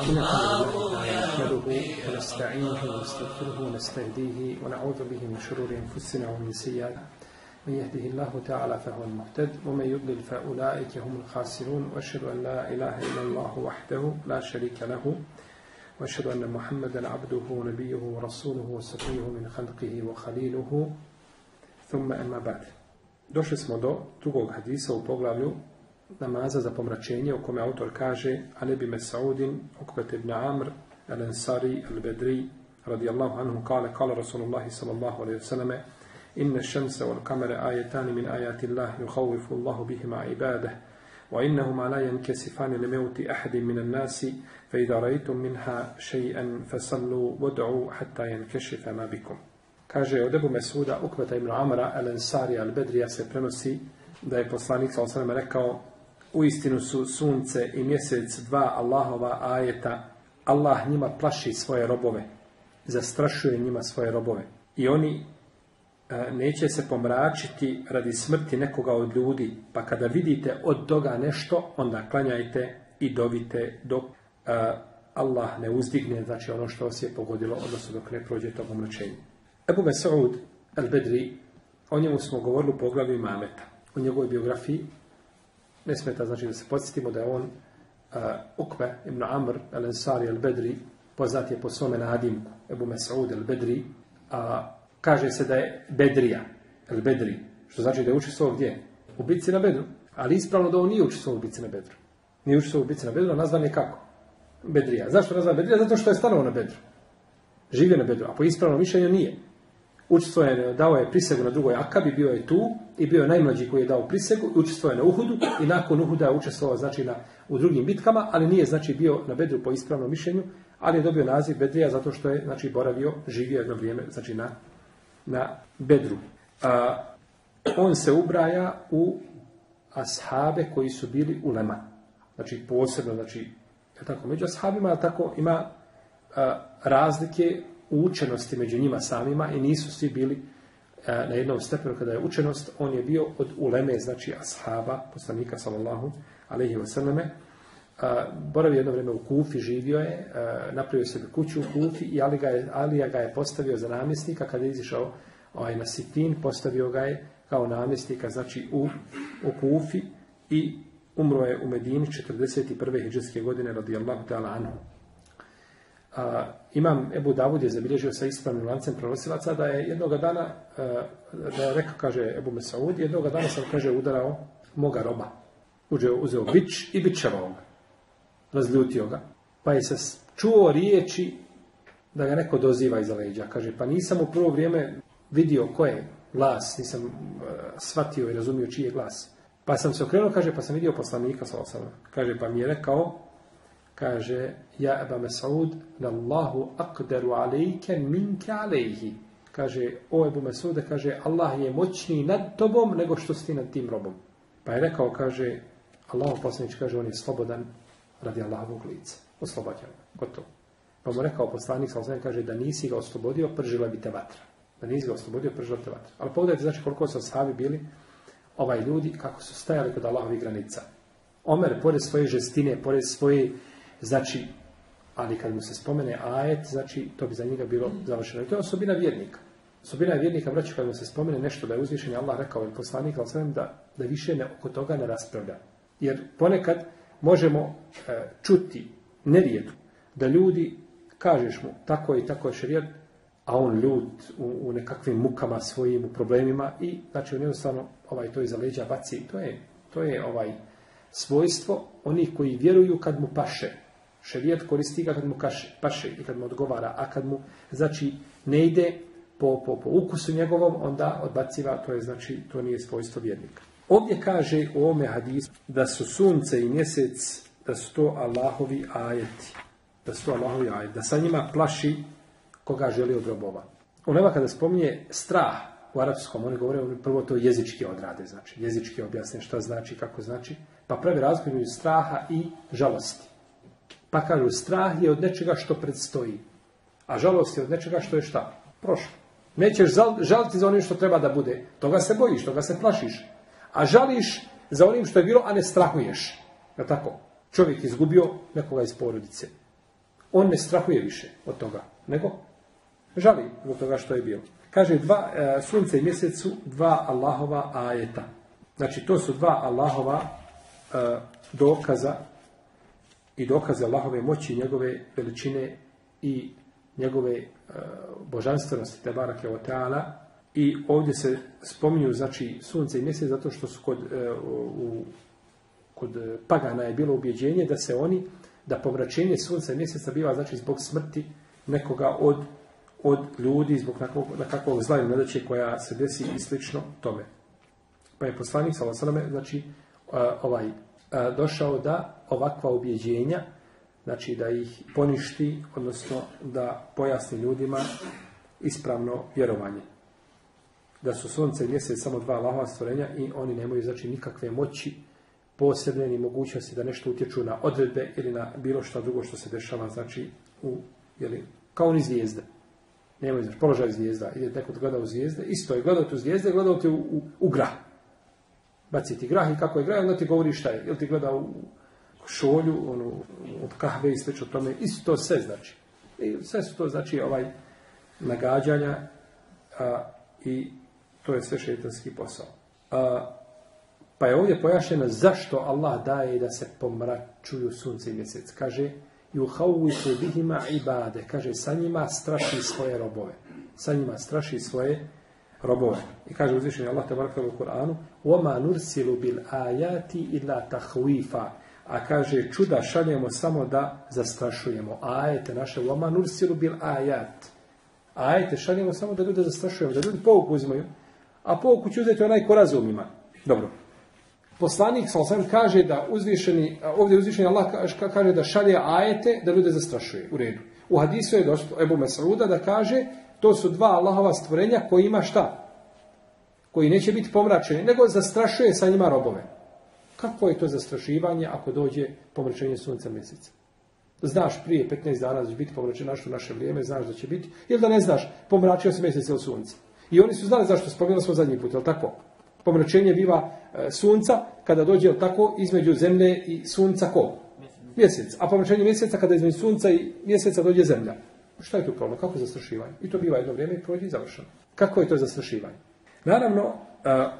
إن الحمد لله نحمده ونستعينه ونستغفره ونستهديه ونعوذ به من شرور أنفسنا ومن سيئات. من يهده الله تعالى فهو المهتد ومن يضلل فأولئك هم الخاسرون وأشهد أن لا إله إلا الله وحده لا شريك له وأشهد أن محمدا عبده ونبيه ورسوله وصفيه من خلقه وخليله. ثم أما بعد. Došli smo do drugog hadisa u namaza za pomračenje u kome autor kaže a ne bi Mesaudin, Ukvet ibn Amr, al Ansari, al Bedri, radijallahu anhu, kale, kale Rasulullahi sallallahu alaihi wasallam, inne šemse wal kamere ajetani min ajati Allah yuhawifu Allahu bihima ibadah, وإنهما لا ينكسفان لموت أحد من الناس فإذا رأيتم منها شيئا فصلوا وادعوا حتى ينكشف ما بكم Kaže od Ebu Mesuda, Ukveta ibn Amara, El Ensari, Al Bedrija se prenosi da je poslanik sa osanama rekao u istinu su sunce i mjesec dva Allahova ajeta. Allah njima plaši svoje robove. Zastrašuje njima svoje robove. I oni e, neće se pomračiti radi smrti nekoga od ljudi. Pa kada vidite od toga nešto, onda klanjajte i dovite dok e, Allah ne uzdigne, znači ono što vas je pogodilo, odnosno dok ne prođe to pomračenje. Ebu Mesaud al-Bedri, o njemu smo govorili u poglavlju Imameta, o njegovoj biografiji. Ne smeta znači da se podsjetimo da je on uh, Ukve ibn Amr al-Ansari al-Bedri, poznat je po svome nadimku, Ebu Mesaud al-Bedri, a kaže se da je Bedrija, al-Bedri, što znači da je učestvovao gdje? U bitci na Bedru. Ali ispravno da on nije učestvovao u bitci na Bedru. Nije učestvovao u bitci na Bedru, a nazvan je kako? Bedrija. Zašto nazvan Bedrija? Zato što je stanovao na Bedru. Živio na Bedru, a po ispravnom mišljenju nije. Učestvovao je, dao je prisegu na drugoj akabi, bio je tu i bio je najmlađi koji je dao prisegu učestvovao je na Uhudu i nakon Uhuda je učestvovao znači, na, u drugim bitkama, ali nije znači bio na Bedru po ispravnom mišljenju, ali je dobio naziv Bedrija zato što je znači boravio, živio jedno vrijeme znači na, na Bedru. A, on se ubraja u ashabe koji su bili u Lema. Znači posebno, znači, tako, među ashabima, tako ima a, razlike učenosti među njima samima i nisu svi bili a, na jednom stepenu kada je učenost, on je bio od uleme, znači ashaba, poslanika sallallahu alaihi wasallame, boravio jedno vrijeme u Kufi, živio je, a, napravio sebi kuću u Kufi i Ali ga je, Alija ga je postavio za namjesnika kada je izišao ovaj, na Sitin, postavio ga je kao namjesnika, znači u, u Kufi i umro je u Medini 41. hijđarske godine radijallahu ta'ala anhu. A, imam Ebu Davud je zabilježio sa ispravnim lancem prenosilaca da je jednoga dana, a, da je rekao, kaže Ebu Mesaud, jednoga dana sam, kaže, udarao moga roba. Uđeo, uzeo bić i bićevao ga. Razljutio ga. Pa je se čuo riječi da ga neko doziva iza leđa. Kaže, pa nisam u prvo vrijeme vidio ko je glas, nisam uh, shvatio i razumio čiji je glas. Pa sam se okrenuo, kaže, pa sam vidio poslanika, sallallahu Kaže, pa mi je rekao, kaže, ja Eba Mesaud, Allahu akderu alejke minke alejhi. Kaže, o Ebu Mesude, kaže, Allah je moćniji nad tobom nego što si nad tim robom. Pa je rekao, kaže, Allah poslanič, kaže, on je slobodan radi Allahovog lica. Oslobodio ga. Gotovo. Pa mu rekao poslanik, sallallahu kaže, da nisi ga oslobodio, pržila bi te vatra. Da nisi ga oslobodio, pržila bi te vatra. Ali pogledajte, znači, koliko su sahabi bili ovaj ljudi, kako su stajali kod Allahovih granica. Omer, pored svoje žestine, pored svoje Znači, ali kad mu se spomene ajet, znači, to bi za njega bilo završeno. I to je osobina vjernika. Osobina vjernika, braću, kad mu se spomene nešto da je uzvišen Allah rekao ili poslanik, ali sve da, da više ne, oko toga ne raspravlja. Jer ponekad možemo e, čuti nerijedu da ljudi, kažeš mu, tako i tako je šerijat, a on ljud u, u nekakvim mukama svojim, u problemima i, znači, on jednostavno ovaj, to iza leđa baci. To je, to je ovaj svojstvo onih koji vjeruju kad mu paše. Šerijat koristi ga kad mu kaše, paše i kad mu odgovara, a kad mu znači ne ide po, po, po ukusu njegovom, onda odbaciva, to je znači, to nije svojstvo vjernika. Ovdje kaže u ovome hadisu da su sunce i mjesec, da su to Allahovi ajeti. Da su to Allahovi ajeti. Da sa njima plaši koga želi od robova. On nema kada spominje strah u arapskom, oni govore prvo to jezički odrade, znači jezički objasne šta znači, kako znači, pa pravi između straha i žalosti. Pa kažu, strah je od nečega što predstoji. A žalost je od nečega što je šta? Prošlo. Nećeš žaliti za onim što treba da bude. Toga se bojiš, toga se plašiš. A žališ za onim što je bilo, a ne strahuješ. Je tako? Čovjek izgubio nekoga iz porodice. On ne strahuje više od toga, nego žali zbog toga što je bilo. Kaže, dva, e, sunce i mjesec su dva Allahova ajeta. Znači, to su dva Allahova e, dokaza i dokaze Allahove moći, njegove veličine i njegove e, božanstvenosti, te barake o teala. I ovdje se spominju, znači, sunce i mjesec, zato što su kod, e, u, kod pagana je bilo ubjeđenje da se oni, da povraćenje sunca i mjeseca biva, znači, zbog smrti nekoga od, od ljudi, zbog nekakvog zla ili koja se desi i slično tome. Pa je poslanik, znači, e, ovaj, došao da ovakva ubjeđenja, znači da ih poništi, odnosno da pojasni ljudima ispravno vjerovanje. Da su sunce i mjesec samo dva Allahova stvorenja i oni nemaju znači nikakve moći posebne ni mogućnosti da nešto utječu na odredbe ili na bilo što drugo što se dešava, znači u, jeli, kao oni zvijezde. Nemaju znači položaj zvijezda. Ide neko gleda u zvijezde, isto je gledao tu zvijezde, gledao u, u, u grah. Baci ti grah i kako je grah, onda ti govori šta je. Jel ti gleda u šolju, ono, od kahve i o tome, isto to sve znači. I sve su to znači ovaj nagađanja a, i to je sve šeitanski posao. A, pa je ovdje pojašnjeno zašto Allah daje da se pomračuju sunce i mjesec. Kaže, juhawifu bihima ibade. Kaže, sa njima straši svoje robove. Sa njima straši svoje robove. I kaže uzvišenje Allah te u Kur'anu وَمَا نُرْسِلُ بِالْآيَاتِ إِلَّا تَحْوِيفًا a kaže čuda šaljemo samo da zastrašujemo. Ajete naše, وَمَا نُرْسِلُ بِالْآيَاتِ Ajete šaljemo samo da ljude zastrašujemo, da ljudi pouku uzimaju. A pouku će uzeti onaj ko razumima. Dobro. Poslanik sam kaže da uzvišeni, ovdje uzvišeni Allah kaže da šalje ajete da ljude zastrašuje. U redu. U hadisu je došlo Ebu Mesauda da kaže to su dva Allahova stvorenja koji ima šta? Koji neće biti pomračeni, nego zastrašuje sa njima robove. Kako je to zastrašivanje ako dođe pomračenje sunca mjeseca? Znaš prije 15 dana da će biti pomračen našto naše vrijeme, znaš da će biti, ili da ne znaš, pomračio se mjesec ili sunce. I oni su znali zašto, spomenuli smo zadnji put, jel tako? Pomračenje biva e, sunca kada dođe, jel tako, između zemlje i sunca ko? Mjesec. A pomračenje mjeseca kada između sunca i mjeseca dođe zemlja. Šta je tu problem? Kako je zastrašivanje? I to biva jedno vrijeme i prođe i završeno. Kako je to zastrašivanje? Naravno, uh,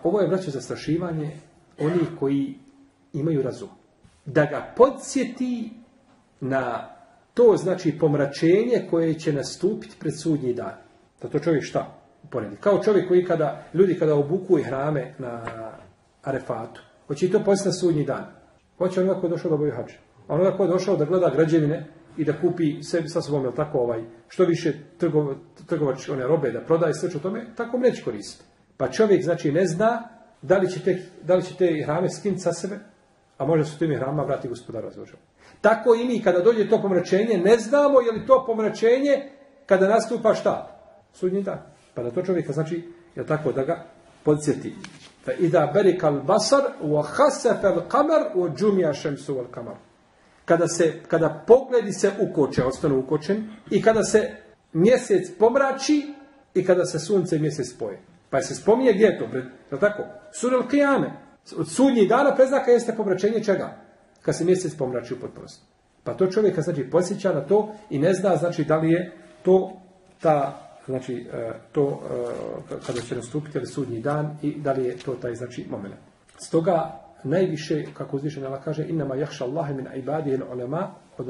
ovo je vraćanje zastrašivanje onih koji imaju razum. Da ga podsjeti na to znači pomračenje koje će nastupiti pred sudnji dan. Da to čovjek šta? Uporedi. Kao čovjek koji kada, ljudi kada obuku i hrame na arefatu, hoće i to podsjeti na sudnji dan. Hoće onoga koji je došao da boju. A onoga koji je došao da gleda građevine i da kupi sebi sa sobom, jel tako, ovaj, što više trgo, trgovač one robe da prodaje sve o tome, tako mu neće koristiti. Pa čovjek, znači, ne zna da li će te, da li će te hrame skinuti sa sebe, a može su tim hrama vrati gospodar razložio. Tako i mi, kada dođe to pomračenje, ne znamo je li to pomračenje kada nastupa šta? Sudnji dan. Pa da to čovjeka, znači, je tako, da ga podsjeti. Fa ida berikal basar, wa al kamar, wa džumija šemsu al kamar kada, se, kada pogledi se ukoče, ostanu ukočen, i kada se mjesec pomrači, i kada se sunce i mjesec spoje. Pa se spominje gdje je to? Je tako? Surel Kijame. Od sudnjih dana preznaka jeste pomračenje čega? Kad se mjesec pomrači u potpunosti. Pa to čovjeka znači posjeća na to i ne zna znači da li je to ta znači e, to e, kada će nastupiti sudnji dan i da li je to taj znači moment. Stoga najviše, kako uzvišen Allah kaže, innama jahša Allahe min ibadihi il ulema, od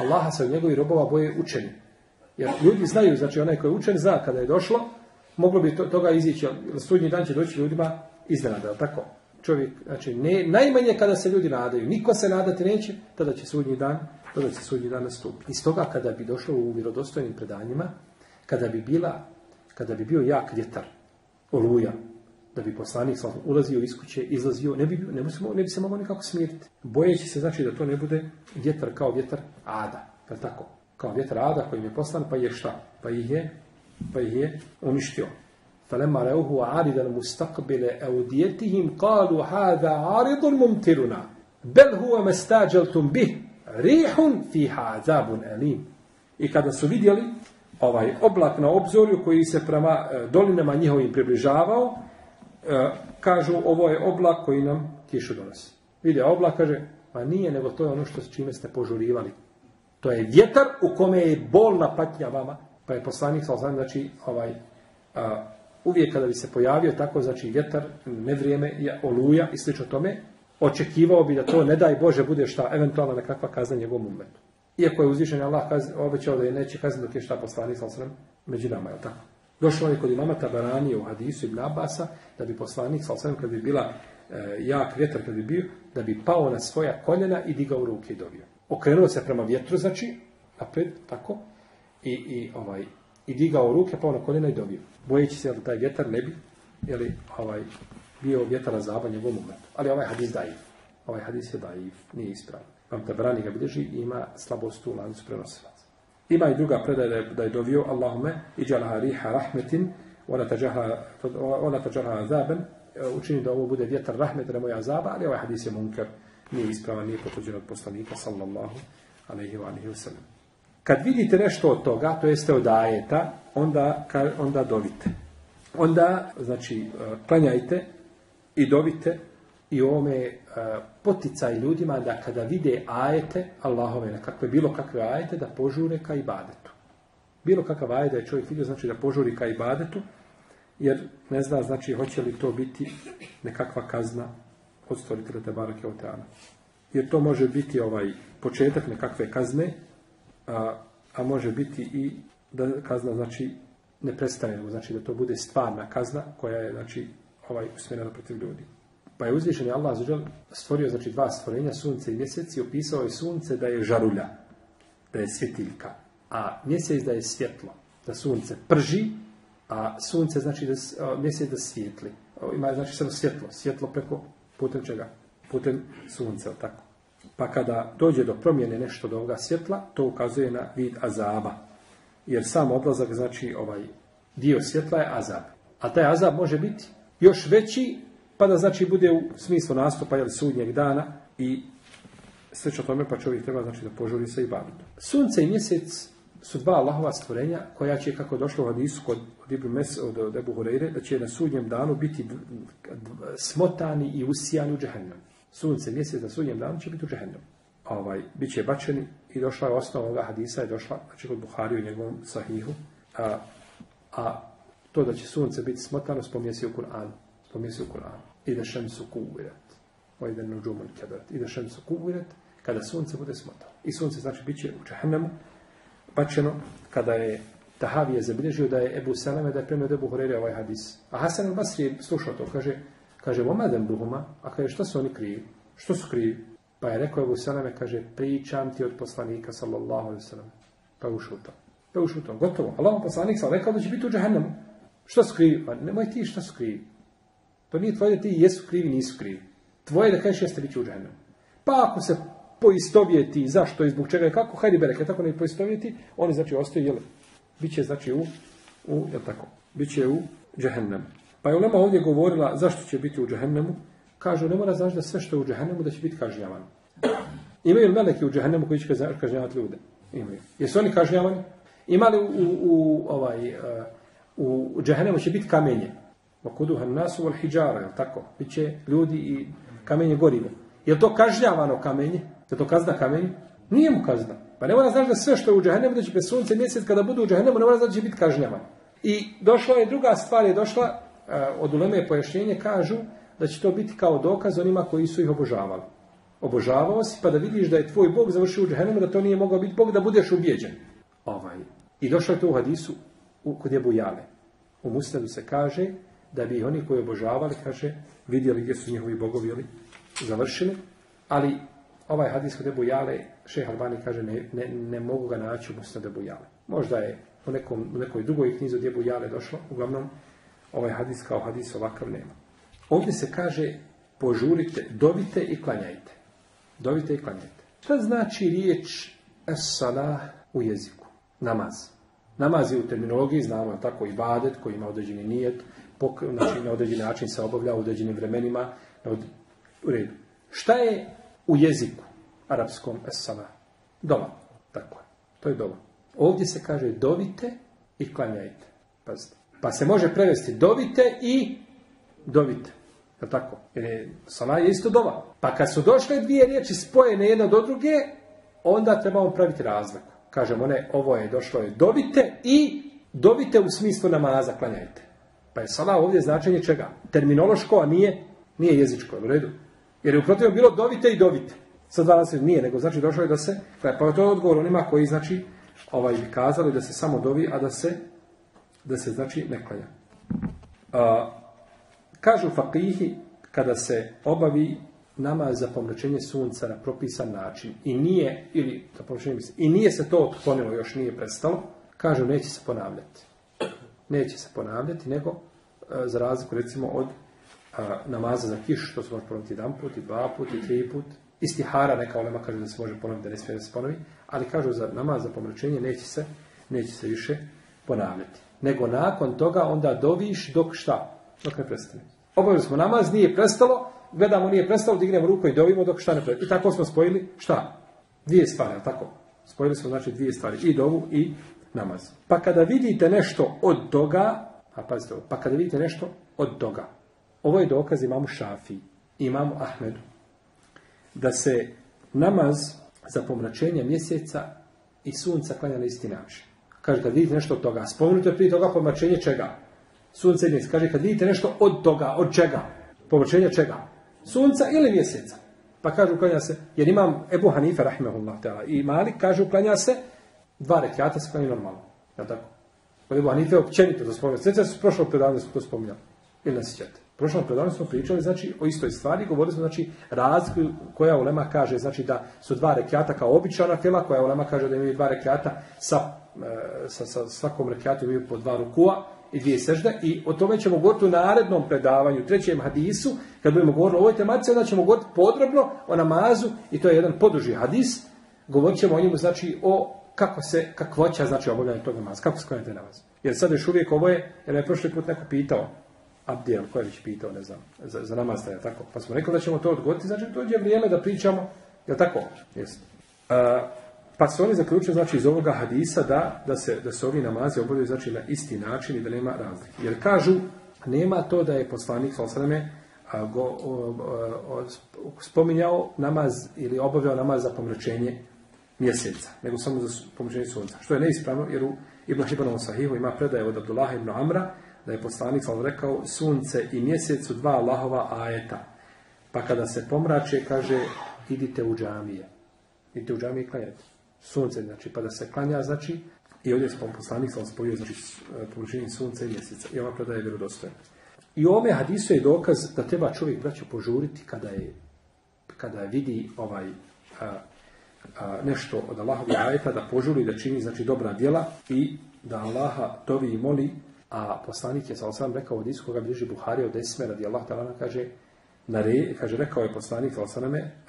Allaha se od njegovih robova boje učeni. Jer ljudi znaju, znači onaj koji je učen zna kada je došlo, moglo bi to, toga izići, jer sudnji dan će doći ljudima iznenada, tako? Čovjek, znači, ne, najmanje kada se ljudi nadaju, niko se nadati neće, tada će sudnji dan, tada će sudnji dan nastupiti. Iz toga kada bi došlo u vjerodostojnim predanjima, kada bi bila, kada bi bio jak vjetar, oluja, da bi poslanik ulazio iz kuće, izlazio, ne bi, ne bi, ne bi se mogao nikako smiriti. Bojeći se znači da to ne bude vjetar kao vjetar ada, je tako? Kao vjetar ada koji im je poslan, pa je šta? Pa ih je, pa ih je uništio. فلما رأوه عارضا مستقبل أوديتهم قالوا هذا عارض ممطرنا بل هو ما استعجلتم به ريح فيها عذاب أليم I kada su vidjeli ovaj oblak na obzorju koji se prema e, dolinama njihovim približavao, E, kažu ovo je oblak koji nam kišu donosi. Vidi, a oblak kaže, pa nije, nego to je ono što s čime ste požurivali. To je vjetar u kome je bolna patnja vama. Pa je poslanik, sa znači, ovaj, a, uvijek kada bi se pojavio tako, znači vjetar, nevrijeme, oluja i slično tome, očekivao bi da to, ne daj Bože, bude šta, eventualno nekakva kazna njegovom umetu. Iako je uzvišen Allah obećao da je neće kazniti je šta poslanik, sa među nama, je tako? Došlo je kod imama Tabarani u hadisu Ibn Abasa, da bi poslanik, sa kad bi bila e, jak vjetar, kad bi bio, da bi pao na svoja koljena i digao ruke i dobio. Okrenuo se prema vjetru, znači, napred, tako, i, i, ovaj, i digao ruke, pao na koljena i dobio. Bojeći se da taj vjetar ne bi, jeli, ovaj, bio vjetar zaba njegovom umetu. Ali ovaj hadis daif. Ovaj hadis je daif, nije ispravan. Vam Tabarani ga bilježi i ima slabost u lancu prenosilaca. Ima i druga predaja da je, dovio Allahume iđalaha riha rahmetin ona tađaha azaben. Učini da ovo bude vjetar rahmeta moja azaba, ali ovaj hadis je munker. Nije ispravan, nije potvrđen od poslanika sallallahu alaihi wa alaihi wa Kad vidite nešto od toga, to jeste od ajeta, onda, onda dovite. Onda, znači, klanjajte i dovite i ovome e, poticaj ljudima da kada vide ajete Allahove, nekakve, bilo kakve ajete, da požure ka ibadetu. Bilo kakav ajet da je čovjek vidio, znači da požuri ka ibadetu, jer ne zna, znači, hoće li to biti nekakva kazna od stvoritelja Tebarake Oteana. Jer to može biti ovaj početak nekakve kazne, a, a može biti i da kazna, znači, ne prestane, znači da to bude stvarna kazna koja je, znači, ovaj, usmjerena protiv ljudi. Pa je uzvišen Allah stvorio znači dva stvorenja, sunce i mjesec i opisao je sunce da je žarulja, da je svjetiljka, a mjesec da je svjetlo, da sunce prži, a sunce znači da mjesec da svijetli. Ima znači samo svjetlo, svjetlo preko putem čega? Putem sunca, tako. Pa kada dođe do promjene nešto do ovoga svjetla, to ukazuje na vid azaba. Jer sam odlazak, znači ovaj dio svjetla je azab. A taj azab može biti još veći pa da znači bude u smislu nastupa ili sudnjeg dana i sve tome pa čovjek treba znači da požuri se i. Sunce i mjesec su dva Allahova stvorenja koja će, kako je došlo u hadisu kod, od Ibn Mes, od Ebu Hureyre, da će na sudnjem danu biti smotani i usijani u džehennem. Sunce i mjesec na sudnjem danu će biti u džehennem. Ovaj, bit će bačeni i došla je osnova ovoga hadisa je došla, znači kod Buhari u njegovom sahihu, a, a to da će sunce biti smotano spominje se u Kur'anu. Spominje se u Kur'anu. I da šemsu kuvirat. Da nuđumun kedat. I da šemsu kuvirat. Kada sunce bude smotano. I sunce znači bit će u džahannemu bačeno kada je Tahavi je zabilježio da je Ebu Seleme da je premio Ebu Horeire ovaj hadis. A Hasan al-Basri je slušao to. Kaže, kaže, omaden buhuma. A kaže, što su oni krivi? Što su krivi? Pa je rekao Ebu Seleme, kaže, pričam ti od poslanika, sallallahu alaihi sallam. Pa je ušuto. Pa je ušuto. Gotovo. Allah poslanik sam rekao da će biti u džahannemu. Što su krivi? Pa nemoj ti što su krivi. To nije tvoje da ti jesu krivi, nisu krivi. Tvoje da kažeš jeste bit će u džahennemu. Pa ako se poistovjeti zašto i zbog čega i kako, hajde bereke, tako ne poistovjeti, oni znači ostaju, jel, bit će znači u, u jel tako, bit će u džahennemu. Pa je Ulema ovdje govorila zašto će biti u džahennemu, kažu ne mora znači da sve što je u džahennemu da će biti kažnjavano. Imaju li meleki u džahennemu koji će kažnjavati ljude? Imaju. Jesu oni kažnjavani? Imali u, u, ovaj, uh, u džahennemu će biti kamenje. Vakuduha nasu wal hijjara, jel tako? Biće ljudi i kamenje gorivo. Je to kažnjavano kamenje? Je to kazna kamenje? Nije mu kazna. Pa ne mora znači da sve što je u džahennemu, da će bez sunce mjesec kada budu u džahennemu, ne mora znači da će biti kažnjavan. I došla je druga stvar, je došla, uh, od uleme pojašnjenje, kažu da će to biti kao dokaz onima koji su ih obožavali. Obožavao si pa da vidiš da je tvoj Bog završio u džahennemu, da to nije mogao biti Bog, da budeš ubijeđen. Ovaj. I došlo je to u hadisu u, kod je Bujale. U Musnadu se kaže da bi oni koji obožavali, kaže, vidjeli gdje su njihovi bogovi ili završili, ali ovaj hadis kod Ebu Jale, šeha Albani kaže, ne, ne, ne mogu ga naći u Musnad Ebu Jale. Možda je u, nekom, u nekoj drugoj knjizi od Ebu Jale došlo, uglavnom, ovaj hadis kao hadis ovakav nema. Ovdje se kaže, požurite, dovite i klanjajte. Dovite i klanjajte. Šta znači riječ es u jeziku? Namaz. Namaz je u terminologiji, znamo tako i badet koji ima određeni nijet, znači na određeni način se obavlja u određenim vremenima. Od... U redu. Šta je u jeziku arapskom esala? Doma. Tako je. To je doma. Ovdje se kaže dovite i klanjajte. Pazite. Pa se može prevesti dovite i dovite. Je tako? Jer je, sala je isto doma. Pa kad su došle dvije riječi spojene jedna do druge, onda trebamo praviti razliku. Kažemo ne, ovo je došlo je dovite i dovite u smislu namaza, klanjajte. Pa je sala ovdje značenje čega? Terminološko, a nije, nije jezičko, u redu. Jer je u bilo dovite i dovite. Sad danas nije, nego znači došlo je da se, pa to je odgovor onima koji znači ovaj kazali da se samo dovi, a da se da se znači ne klanja. A, kažu fakihi kada se obavi nama za pomračenje sunca na propisan način i nije, ili za pomračenje i nije se to otklonilo, još nije prestalo, kažu neće se ponavljati. Neće se ponavljati, nego za razliku recimo od namaza za kiš, što se može ponoviti jedan put, i dva put, i tri put. Istihara, neka olema kaže da se može ponoviti, da ne smije da se ponovi, ali kažu za namaz za pomračenje neće se, neće se više ponavljati. Nego nakon toga onda doviš dok šta? Dok ne prestane. Obavili smo namaz, nije prestalo, gledamo nije prestalo, dignemo ruku i dovimo dok šta ne prestane. I tako smo spojili šta? Dvije stvari, tako? Spojili smo znači dvije stvari, i dovu i namaz. Pa kada vidite nešto od toga, a pazite ovo, pa kada vidite nešto od toga, ovo je dokaz imamo Šafi, imamo Ahmedu, da se namaz za pomračenje mjeseca i sunca klanja na isti način. Kaže, kad vidite nešto od toga, spomenute prije toga pomračenje čega? Sunce i mjesec. Kaže, kad vidite nešto od toga, od čega? Pomračenje čega? Sunca ili mjeseca. Pa kaže, uklanja se, jer imam Ebu Hanife, rahimahullah, i Malik, kaže, uklanja se, dva rekiata se klanja normalno. Ja tako? Kod Ebu Hanife općenito to spominjati. Sveća su prošlog predavanja su to spominjali. Ili ne sjećate? Prošlom predavanju smo pričali znači, o istoj stvari, govorili smo znači, razliku koja ulema kaže znači, da su dva rekiata kao običana fila, koja ulema kaže da imaju dva rekiata sa, e, sa, sa svakom rekiatu imaju po dva rukua i dvije sežde i o tome ćemo govoriti u narednom predavanju, trećem hadisu, kad budemo govorili o ovoj tematici, onda ćemo govoriti podrobno o namazu i to je jedan poduži hadis, govorit ćemo o njemu znači o kako se, kakvoća znači obavljanje tog namaza, kako se namaz. Jer sad još uvijek ovo je, jer je prošli put neko pitao, Abdijel, ko je već pitao, ne znam, za, za namaz je tako. Pa smo rekli da ćemo to odgoditi, znači to je vrijeme da pričamo, je tako? Jest. pa su oni zaključili, znači, iz ovoga hadisa da, da, se, da se ovi namazi obavljaju, znači, na isti način i da nema razlike. Jer kažu, nema to da je poslanik, sallallahu go, spominjao namaz ili obavljao namaz za pomračenje mjeseca, nego samo za pomračenje sunca. Što je neispravno, jer u Ibn Hibanovom sahihu ima predaje od Abdullah ibn Amra, da je poslanik sam rekao sunce i mjesec su dva Allahova ajeta. Pa kada se pomrače, kaže idite u džamije. Idite u džamije i klanjate. Sunce, znači, pa da se klanja, znači, i ovdje je poslanik sam spojio, znači, površini sunca i mjeseca. I ova predaja je vjerodostojna. I u ovome hadisu je dokaz da treba čovjek braću požuriti kada je kada vidi ovaj nešto od Allahovih ajeta da požuri da čini znači dobra djela i da Allaha tovi i moli a poslanik je sa sam rekao od iskoga koga bliži Buhari od Esme radi Allah talana kaže nare, kaže rekao je poslanik sa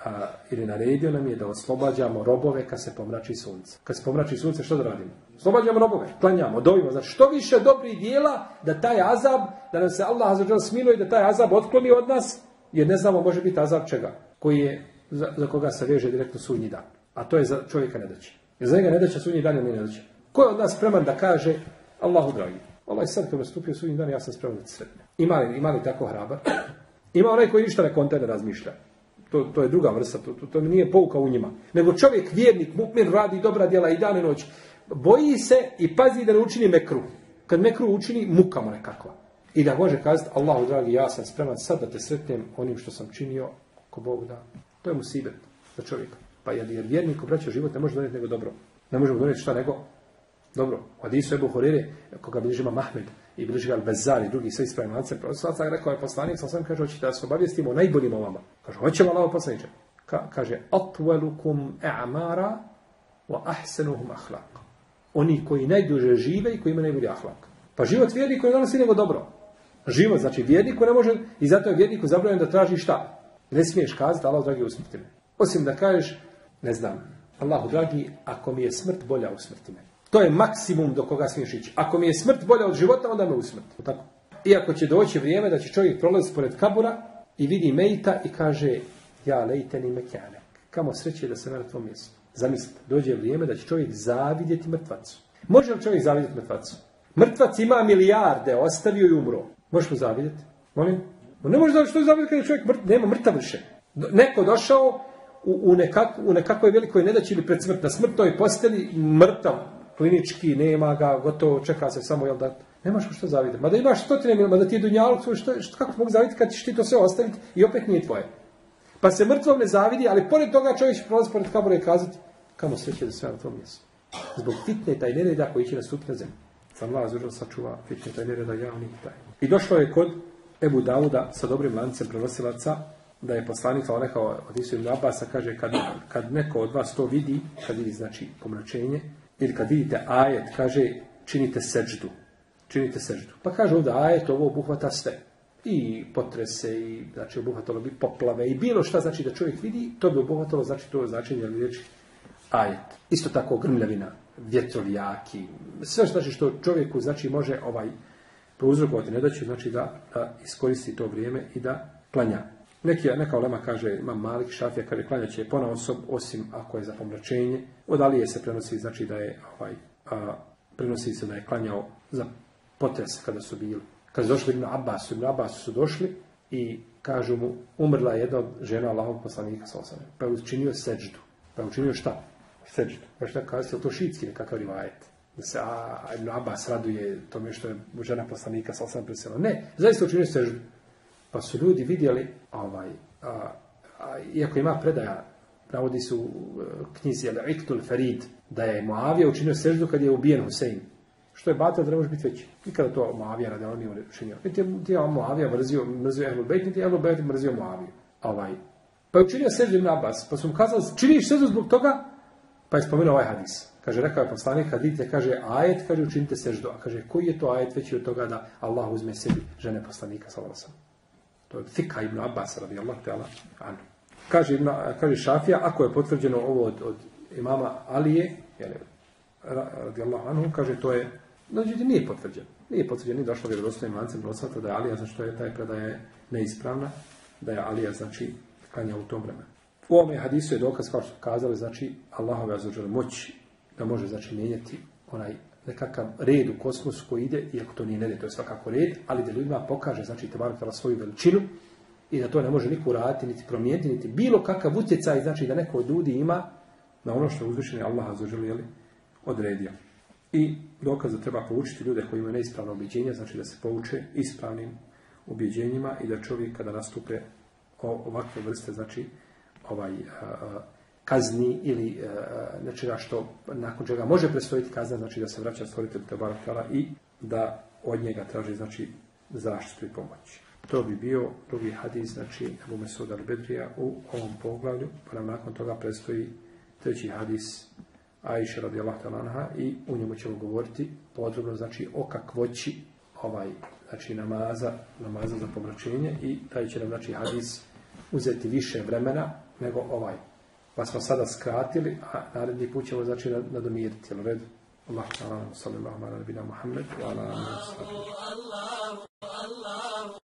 a, ili naredio nam je da oslobađamo robove kad se pomrači sunce. Kad se pomrači sunce što da radimo? Oslobađamo robove, klanjamo, dovimo. Znači što više dobrih dijela da taj azab, da nam se Allah azza smiluje da taj azab otkloni od nas, jer ne znamo može biti azab čega, koji je za, za koga se veže direktno sudnji dan. A to je za čovjeka nedaće. Jer za njega nedaća sudnji dan ili nedaće. Ko je od nas spreman da kaže Allahu dragi, Allah sad kad nastupio sudnji dan, ja sam spreman da sretne. Ima li, ima li tako hrabar? Ima onaj koji ništa ne konta ne razmišlja. To, to je druga vrsta, to, to, nije pouka u njima. Nego čovjek, vjernik, mukmin, radi dobra djela i dan i noć. Boji se i pazi da ne učini mekru. Kad mekru učini, muka mu nekakva. I da može kazati, Allahu dragi, ja sam spreman sad da te sretnem onim što sam činio, ko Bog da. To je mu sibet za čovjeka. Pa jer, jer vjernik obraća život ne može donijeti nego dobro. Ne možemo donijeti šta nego dobro, u Hadisu Ebu Horire, koga bilježi Mahmed i bilježi ga Al-Bezar i drugi sve ispravni lance, sad rekao je poslanik, sam sam kaže, hoćete da se obavijestimo o najboljim o vama. Kaže, hoćemo Allah poslaniče. Ka, kaže, atvelukum e'amara wa ahsenuhum ahlak. Oni koji najduže žive i koji imaju najbolji ahlak. Pa život vjerniku ne donosi nego dobro. Život, znači vjerniku ne može, i zato je vjerniku zabranjeno da traži šta? Ne smiješ kazati, Allah dragi usmrti. Osim da kažeš, ne znam, Allahu dragi, ako mi je smrt bolja usmrti me. To je maksimum do koga smiješ ići. Ako mi je smrt bolja od života, onda me usmrt. Tako. Iako će doći vrijeme da će čovjek prolaziti pored kabura i vidi Mejta i kaže ja lejteni mekane. Kamo sreće da se na tvom mjestu. Zamislite, dođe vrijeme da će čovjek zavidjeti mrtvacu. Može li čovjek zavidjeti mrtvacu? Mrtvac ima milijarde, ostavio i umro. Možeš mu zavidjeti? Molim? Ne može da što zavidjeti kada je čovjek mrt, nema mrtav više. Neko došao, u, u, nekak, u nekakvoj velikoj nedaći ili pred smrt, na smrtnoj posteli, mrtav, klinički, nema ga, gotovo, čeka se samo, jel da, nemaš ko što zavide. Mada imaš stotine ma da ti je dunjalog svoj, što, što, kako mogu zaviditi kad ćeš ti to sve ostaviti i opet nije tvoje. Pa se mrtvom ne zavidi, ali pored toga čovjek će prolaziti pored kabura i kazati, kamo sreće da sve na tom mjestu. Zbog fitne taj nereda koji će nastupiti na. Sam Allah zažel sačuva fitne taj nereda javnih taj. I došlo je kod Ebu Dauda sa dobrim lancem prenosilaca da je poslanik kao rekao od Isu Abasa, kaže kad, kad neko od vas to vidi, kad vidi znači pomračenje, ili kad vidite ajet, kaže činite seđdu. Činite seđdu. Pa kaže ovdje ajet, ovo obuhvata sve. I potrese, i znači obuhvatalo bi poplave, i bilo šta znači da čovjek vidi, to bi obuhvatalo, znači to značenje riječi ajet. Isto tako grmljavina, vjetrovijaki, sve što znači što čovjeku znači može ovaj prouzrokovati nedaću, znači da, da iskoristi to vrijeme i da klanja. Neki, neka olema kaže, ima Malik Šafija, kaže klanja će pona osob, osim ako je za pomračenje. Od Alije se prenosi, znači da je, ovaj, a, prenosi se da je klanjao za potres kada su bili. Kada su došli Ibn Abbas, Ibn Abbas su došli i kažu mu, umrla je jedna od žena Allahog poslanika sa osam. Pa je učinio seđdu. Pa je učinio šta? Seđdu. Pa šta kaže, je to šitski nekakav rivajet? Da se a, Ibn Abbas raduje tome što je žena poslanika sa osam. Ne, zaista učinio seđdu. Pa su ljudi vidjeli, ovaj, a, a, iako ima predaja, navodi su u knjizi Al-Iktul Farid, da je Moavija učinio seždu kad je ubijen Husein. Što je batel da ne može biti veći. Nikada to Moavija radi, on nije učinio. Niti je Moavija mrzio, mrzio Ehlul Bejt, niti je Ehlul Bejt mrzio Moaviju. Ovaj. Pa je učinio seždu Ibn Abbas, pa su mu kazali, činiš seždu zbog toga? Pa je spomenuo ovaj hadis. Kaže, rekao je poslanik, kad vidite, kaže, ajet, kaže, učinite seždu. A kaže, koji je to ajet veći od toga da Allah uzme sebi žene poslanika, sallallahu to je Fika ibn Abbas radijallahu ta'ala anhu. Kaže, kaže Šafija, ako je potvrđeno ovo od, od imama Alije, jel, radijallahu anhu, kaže to je, znači nije potvrđeno. Nije potvrđeno, nije došlo vjerodostojnim lancem prosvata da je Alija, znači to je taj predaje neispravna, da je Alija, znači, klanja u tom vremenu. U ovome hadisu je dokaz, kao što kazali, znači, Allahove azuđele moći da može, znači, mijenjati onaj nekakav red u kosmosu koji ide, iako to nije nered, to je svakako red, ali da ljudima pokaže, znači, Tebarak svoju veličinu i da to ne može niko uraditi, niti promijeniti, niti bilo kakav utjecaj, znači da neko od ljudi ima na ono što je uzvišeni Allah zaželi, odredio. I dokaz da treba poučiti ljude koji imaju neispravno objeđenje, znači da se pouče ispravnim objeđenjima i da čovjek kada nastupe ovakve vrste, znači ovaj kazni ili e, nečega što nakon čega može prestojiti kazna, znači da se vraća stvoritelj Tebarakala i da od njega traži znači zaštitu i pomoć. To bi bio drugi hadis, znači Abu Mesud al-Bedrija u ovom poglavlju, pa nam nakon toga predstoji treći hadis Aisha radijallahu anha i u njemu ćemo govoriti podrobno znači o kakvoći ovaj znači namaza, namaza za pomračenje i taj će nam znači hadis uzeti više vremena nego ovaj pa smo sada skratili, a naredni put ćemo znači nadomiriti. Jel u redu? Allah ta'ala, sallallahu ala nabina Muhammed, wa ala